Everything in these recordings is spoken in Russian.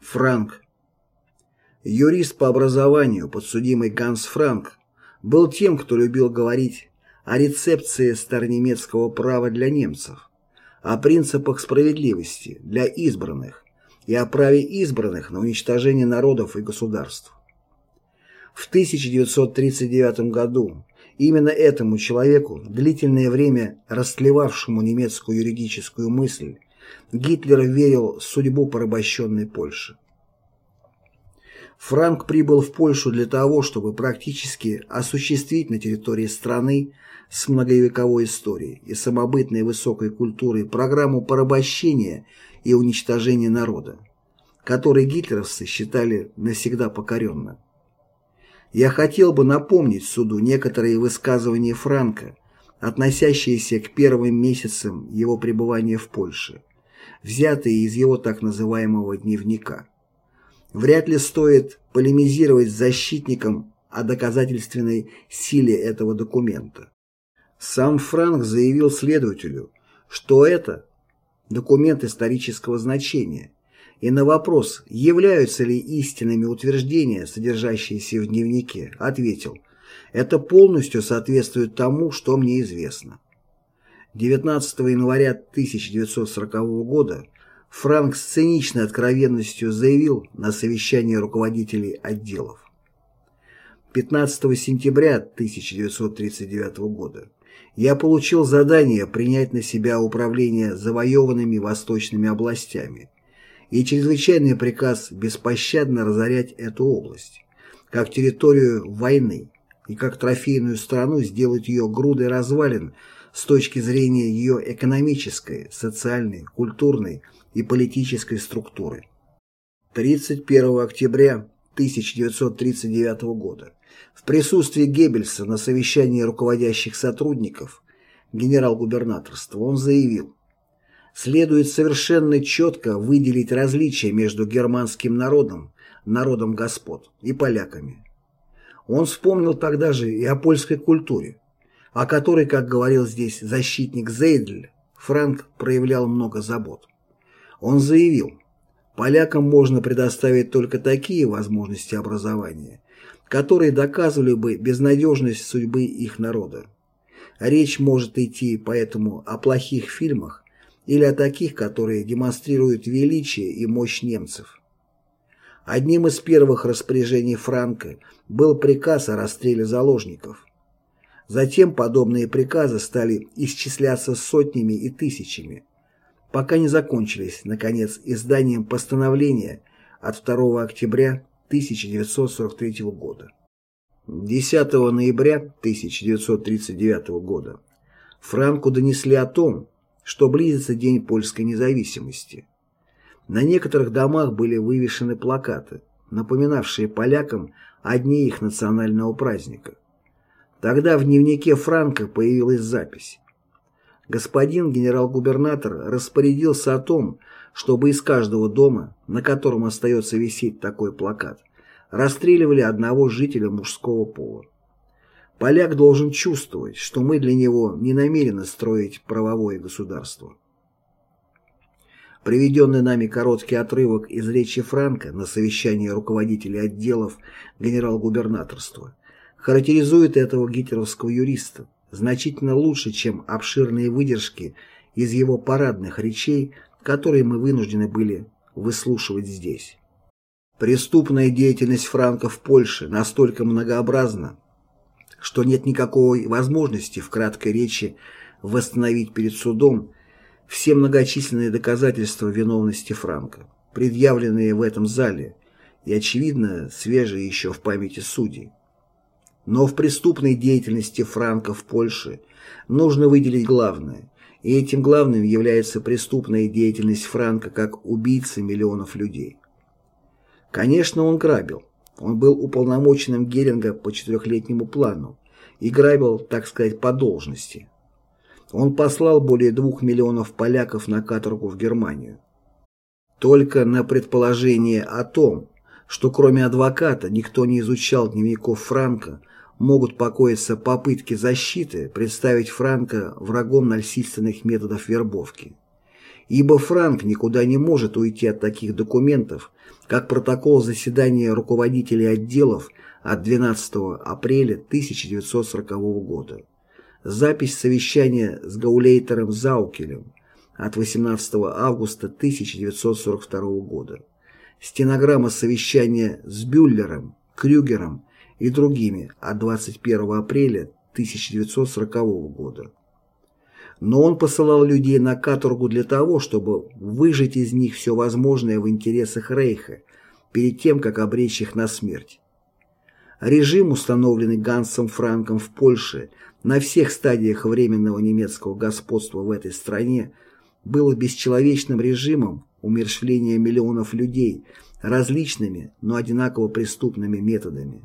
Франк. Юрист по образованию, подсудимый Ганс Франк, был тем, кто любил говорить о рецепции старонемецкого права для немцев, о принципах справедливости для избранных и о праве избранных на уничтожение народов и государств. В 1939 году именно этому человеку, длительное время растлевавшему немецкую юридическую мысль, Гитлер верил в судьбу порабощенной Польши. Франк прибыл в Польшу для того, чтобы практически осуществить на территории страны с многовековой историей и самобытной высокой культурой программу порабощения и уничтожения народа, который гитлеровцы считали навсегда покоренным. Я хотел бы напомнить суду некоторые высказывания Франка, относящиеся к первым месяцам его пребывания в Польше, взятые из его так называемого дневника. Вряд ли стоит полемизировать с защитником о доказательственной силе этого документа. Сам Франк заявил следователю, что это документ исторического значения, и на вопрос, являются ли истинными утверждения, содержащиеся в дневнике, ответил, это полностью соответствует тому, что мне известно. 19 января 1940 года Франк с циничной откровенностью заявил на совещании руководителей отделов. 15 сентября 1939 года я получил задание принять на себя управление завоеванными восточными областями и чрезвычайный приказ беспощадно разорять эту область, как территорию войны и как трофейную страну сделать ее грудой развалин с точки зрения ее экономической, социальной, культурной и политической структуры. 31 октября 1939 года в присутствии Геббельса на совещании руководящих сотрудников генерал-губернаторства он заявил, следует совершенно четко выделить различия между германским народом, народом господ, и поляками. Он вспомнил тогда же и о польской культуре, о которой, как говорил здесь защитник Зейдль, Франк проявлял много забот. Он заявил, полякам можно предоставить только такие возможности образования, которые доказывали бы безнадежность судьбы их народа. Речь может идти поэтому о плохих фильмах или о таких, которые демонстрируют величие и мощь немцев. Одним из первых распоряжений Франка был приказ о расстреле заложников. Затем подобные приказы стали исчисляться сотнями и тысячами, пока не закончились, наконец, изданием постановления от 2 октября 1943 года. 10 ноября 1939 года Франку донесли о том, что близится День польской независимости. На некоторых домах были вывешены плакаты, напоминавшие полякам о дне их национального праздника. Тогда в дневнике Франка появилась запись. Господин генерал-губернатор распорядился о том, чтобы из каждого дома, на котором остается висеть такой плакат, расстреливали одного жителя мужского пола. Поляк должен чувствовать, что мы для него не намерены строить правовое государство. Приведенный нами короткий отрывок из речи Франка на совещании руководителей отделов генерал-губернаторства характеризует этого гитлеровского юриста значительно лучше, чем обширные выдержки из его парадных речей, которые мы вынуждены были выслушивать здесь. Преступная деятельность Франка в Польше настолько многообразна, что нет никакой возможности в краткой речи восстановить перед судом все многочисленные доказательства виновности Франка, предъявленные в этом зале и, очевидно, свежие еще в памяти судей. Но в преступной деятельности Франка в Польше нужно выделить главное, и этим главным является преступная деятельность Франка как убийцы миллионов людей. Конечно, он грабил. Он был уполномоченным Геринга по четырехлетнему плану и грабил, так сказать, по должности. Он послал более двух миллионов поляков на каторгу в Германию. Только на предположение о том, что кроме адвоката никто не изучал дневников Франка, могут покоиться попытки защиты представить Франка врагом насильственных методов вербовки. ибо Франк никуда не может уйти от таких документов, как протокол заседания руководителей отделов от 12 апреля 1940 года, запись совещания с Гаулейтером Заукелем от 18 августа 1942 года, стенограмма совещания с Бюллером, Крюгером и другими от 21 апреля 1940 года. Но он посылал людей на каторгу для того, чтобы выжать из них все возможное в интересах Рейха перед тем, как обречь их на смерть. Режим, установленный Гансом Франком в Польше на всех стадиях временного немецкого господства в этой стране, был бесчеловечным режимом умерщвления миллионов людей различными, но одинаково преступными методами.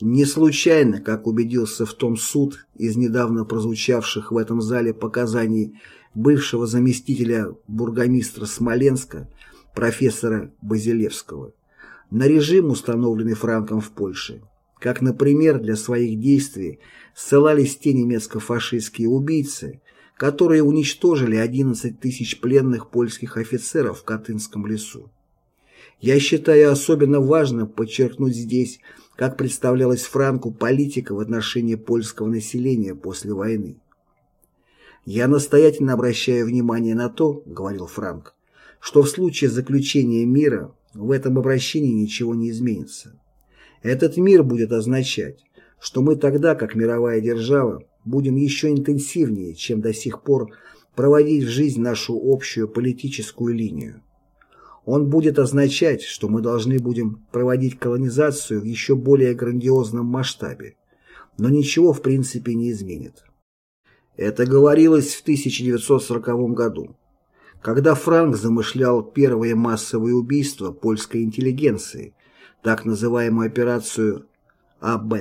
Не случайно, как убедился в том суд из недавно прозвучавших в этом зале показаний бывшего заместителя бургомистра Смоленска, профессора Базилевского, на режим, установленный Франком в Польше, как, например, для своих действий ссылались те немецко-фашистские убийцы, которые уничтожили 11 тысяч пленных польских офицеров в Катынском лесу. Я считаю особенно важным подчеркнуть здесь как представлялась Франку политика в отношении польского населения после войны. «Я настоятельно обращаю внимание на то, — говорил Франк, — что в случае заключения мира в этом обращении ничего не изменится. Этот мир будет означать, что мы тогда, как мировая держава, будем еще интенсивнее, чем до сих пор, проводить в жизнь нашу общую политическую линию. Он будет означать, что мы должны будем проводить колонизацию в еще более грандиозном масштабе, но ничего в принципе не изменит. Это говорилось в 1940 году, когда Франк замышлял первые массовые убийства польской интеллигенции, так называемую операцию АБ.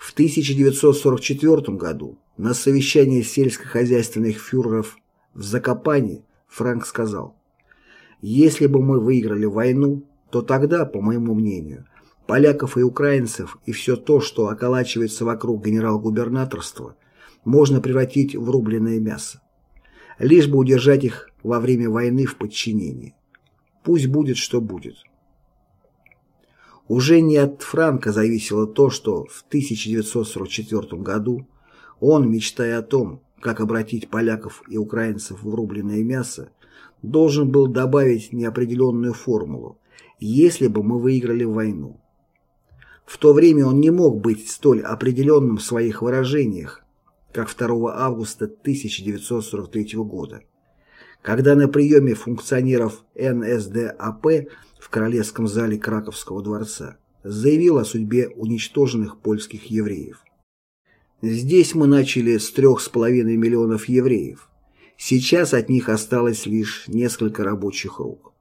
В 1944 году на совещании сельскохозяйственных фюреров в Закопане Франк сказал если бы мы выиграли войну, то тогда, по моему мнению, поляков и украинцев и все то, что околачивается вокруг генерал-губернаторства, можно превратить в рубленное мясо. Лишь бы удержать их во время войны в подчинении. Пусть будет, что будет. Уже не от Франка зависело то, что в 1944 году он, мечтая о том, как обратить поляков и украинцев в рубленное мясо, должен был добавить неопределенную формулу «если бы мы выиграли войну». В то время он не мог быть столь определенным в своих выражениях, как 2 августа 1943 года, когда на приеме функционеров НСДАП в Королевском зале Краковского дворца заявил о судьбе уничтоженных польских евреев. Здесь мы начали с трех с половиной миллионов евреев, Сейчас от них осталось лишь несколько рабочих рук.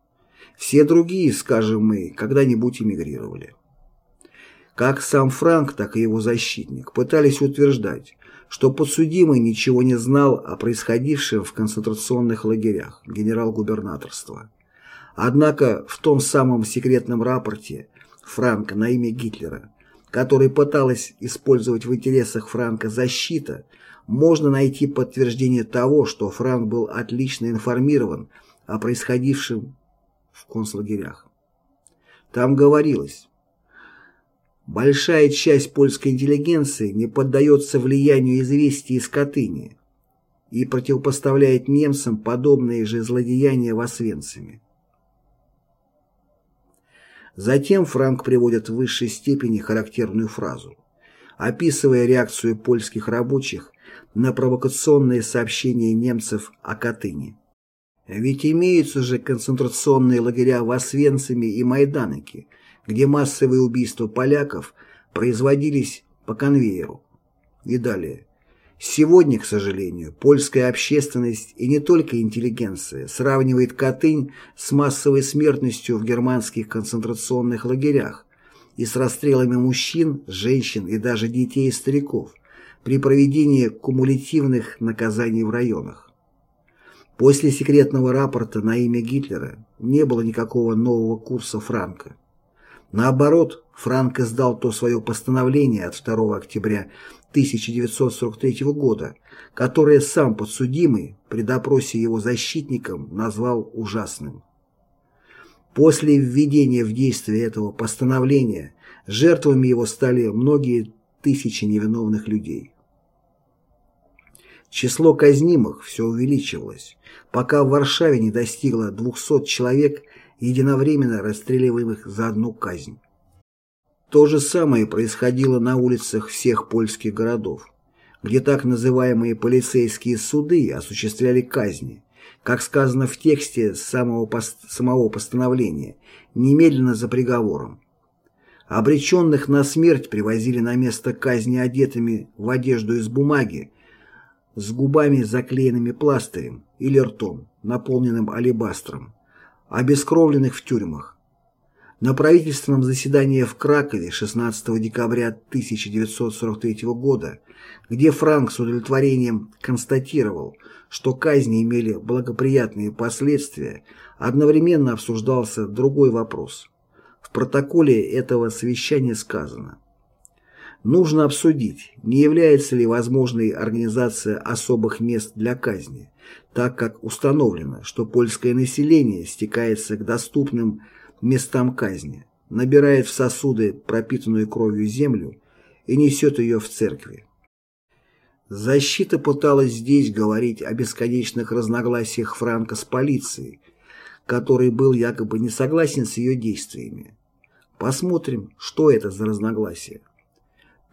Все другие, скажем мы, когда-нибудь эмигрировали. Как сам Франк, так и его защитник пытались утверждать, что подсудимый ничего не знал о происходившем в концентрационных лагерях генерал-губернаторства. Однако в том самом секретном рапорте Франка на имя Гитлера, который пыталась использовать в интересах Франка защита, можно найти подтверждение того, что Франк был отлично информирован о происходившем в концлагерях. Там говорилось, большая часть польской интеллигенции не поддается влиянию известий из Катыни и противопоставляет немцам подобные же злодеяния в Освенциме. Затем Франк приводит в высшей степени характерную фразу, описывая реакцию польских рабочих на провокационные сообщения немцев о Катыни. Ведь имеются же концентрационные лагеря в Освенциме и Майданоке, где массовые убийства поляков производились по конвейеру. И далее. Сегодня, к сожалению, польская общественность и не только интеллигенция сравнивает Катынь с массовой смертностью в германских концентрационных лагерях и с расстрелами мужчин, женщин и даже детей и стариков при проведении кумулятивных наказаний в районах. После секретного рапорта на имя Гитлера не было никакого нового курса Франка. Наоборот, Франк издал то свое постановление от 2 октября 1943 года, которое сам подсудимый при допросе его защитником назвал ужасным. После введения в действие этого постановления жертвами его стали многие тысячи невиновных людей. Число казнимых все увеличивалось, пока в Варшаве не достигло 200 человек, единовременно расстреливаемых за одну казнь. То же самое происходило на улицах всех польских городов, где так называемые полицейские суды осуществляли казни, как сказано в тексте самого, пост самого постановления, немедленно за приговором. Обреченных на смерть привозили на место казни одетыми в одежду из бумаги, с губами заклеенными пластырем или ртом, наполненным алебастром, обескровленных в тюрьмах. На правительственном заседании в Кракове 16 декабря 1943 года, где Франк с удовлетворением констатировал, что казни имели благоприятные последствия, одновременно обсуждался другой вопрос. В протоколе этого совещания сказано Нужно обсудить, не является ли возможной организация особых мест для казни, так как установлено, что польское население стекается к доступным местам казни, набирает в сосуды пропитанную кровью землю и несет ее в церкви. Защита пыталась здесь говорить о бесконечных разногласиях Франка с полицией, который был якобы не согласен с ее действиями. Посмотрим, что это за разногласия.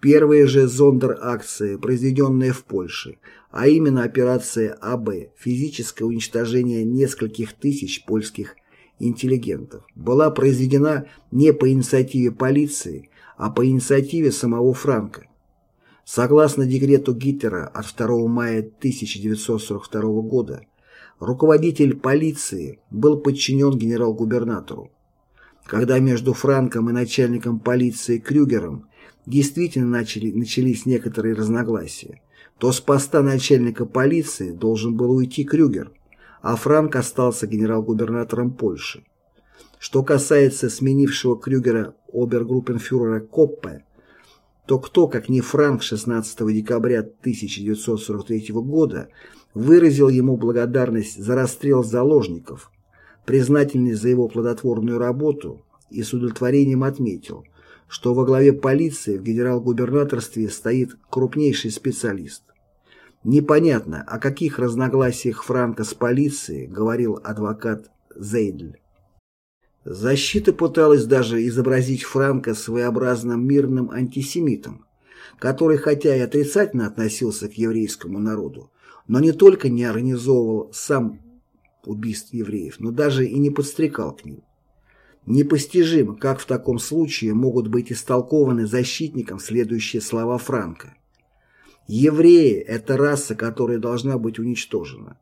Первые же зондер-акции, произведенные в Польше, а именно операция АБ «Физическое уничтожение нескольких тысяч польских интеллигентов», была произведена не по инициативе полиции, а по инициативе самого Франка. Согласно декрету Гитлера от 2 мая 1942 года, руководитель полиции был подчинен генерал-губернатору. Когда между Франком и начальником полиции Крюгером действительно начали, начались некоторые разногласия, то с поста начальника полиции должен был уйти Крюгер, а Франк остался генерал-губернатором Польши. Что касается сменившего Крюгера обергруппенфюрера Коппе, то кто, как не Франк 16 декабря 1943 года, выразил ему благодарность за расстрел заложников, признательный за его плодотворную работу и с удовлетворением отметил – что во главе полиции в генерал-губернаторстве стоит крупнейший специалист. Непонятно, о каких разногласиях Франка с полицией говорил адвокат Зейдль. Защита пыталась даже изобразить Франка своеобразным мирным антисемитом, который хотя и отрицательно относился к еврейскому народу, но не только не организовывал сам убийств евреев, но даже и не подстрекал к ним. Непостижимо, как в таком случае могут быть истолкованы защитником следующие слова Франка. «Евреи – это раса, которая должна быть уничтожена.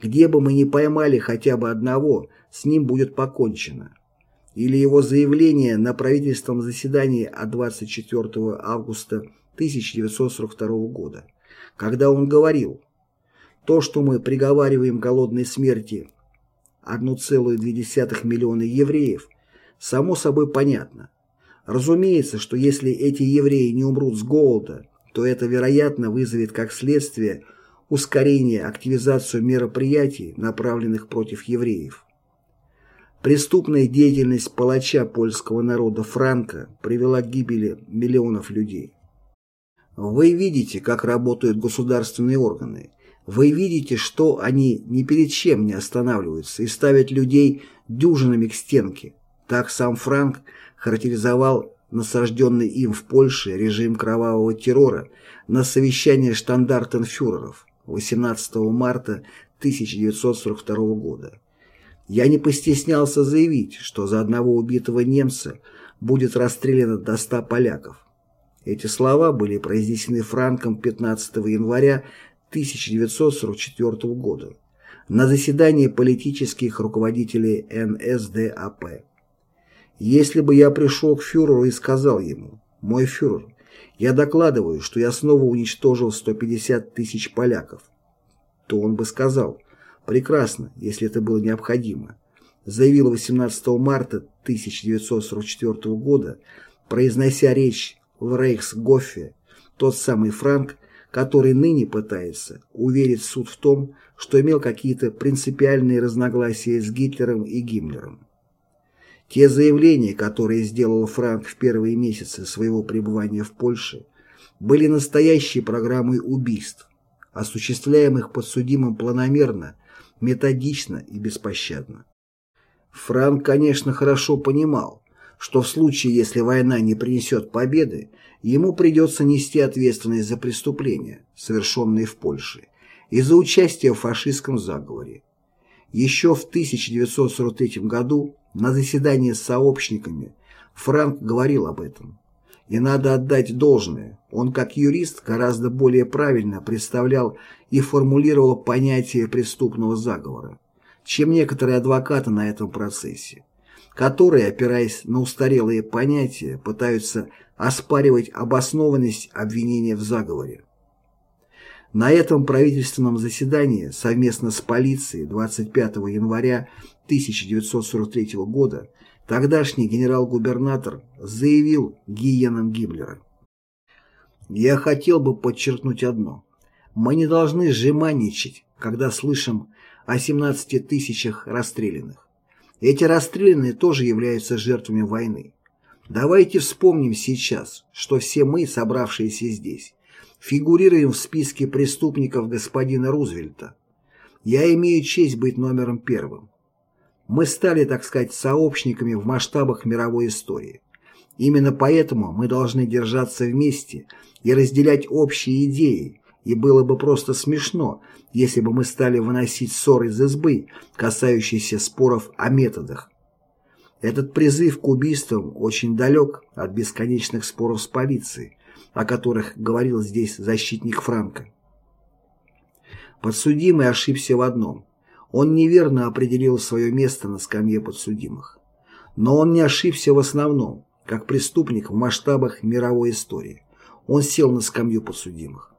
Где бы мы ни поймали хотя бы одного, с ним будет покончено». Или его заявление на правительственном заседании от 24 августа 1942 года, когда он говорил «То, что мы приговариваем голодной смерти 1,2 миллиона евреев – само собой понятно. Разумеется, что если эти евреи не умрут с голода, то это, вероятно, вызовет как следствие ускорение активизацию мероприятий, направленных против евреев. Преступная деятельность палача польского народа Франка привела к гибели миллионов людей. Вы видите, как работают государственные органы. Вы видите, что они ни перед чем не останавливаются и ставят людей дюжинами к стенке. Так сам Франк характеризовал насажденный им в Польше режим кровавого террора на совещании штандартенфюреров 18 марта 1942 года. Я не постеснялся заявить, что за одного убитого немца будет расстреляно до 100 поляков. Эти слова были произнесены Франком 15 января 1944 года на заседании политических руководителей НСДАП. Если бы я пришел к фюреру и сказал ему, «Мой фюрер, я докладываю, что я снова уничтожил 150 тысяч поляков», то он бы сказал, «Прекрасно, если это было необходимо», заявил 18 марта 1944 года, произнося речь в Рейхсгофе тот самый Франк, который ныне пытается уверить суд в том, что имел какие-то принципиальные разногласия с Гитлером и Гиммлером. Те заявления, которые сделал Франк в первые месяцы своего пребывания в Польше, были настоящей программой убийств, осуществляемых подсудимым планомерно, методично и беспощадно. Франк, конечно, хорошо понимал, что в случае, если война не принесет победы, ему придется нести ответственность за преступления, совершенные в Польше, и за участие в фашистском заговоре. Еще в 1943 году на заседании с сообщниками Франк говорил об этом. И надо отдать должное, он как юрист гораздо более правильно представлял и формулировал понятие преступного заговора, чем некоторые адвокаты на этом процессе, которые, опираясь на устарелые понятия, пытаются оспаривать обоснованность обвинения в заговоре. На этом правительственном заседании совместно с полицией 25 января 1943 года тогдашний генерал-губернатор заявил гиенам Гиммлера. «Я хотел бы подчеркнуть одно. Мы не должны сжиманничать, когда слышим о 17 тысячах расстрелянных. Эти расстрелянные тоже являются жертвами войны. Давайте вспомним сейчас, что все мы, собравшиеся здесь, фигурируем в списке преступников господина Рузвельта. Я имею честь быть номером первым. Мы стали, так сказать, сообщниками в масштабах мировой истории. Именно поэтому мы должны держаться вместе и разделять общие идеи, и было бы просто смешно, если бы мы стали выносить ссоры из избы, касающиеся споров о методах. Этот призыв к убийствам очень далек от бесконечных споров с полицией, о которых говорил здесь защитник Франка. Подсудимый ошибся в одном. Он неверно определил свое место на скамье подсудимых. Но он не ошибся в основном, как преступник в масштабах мировой истории. Он сел на скамью подсудимых.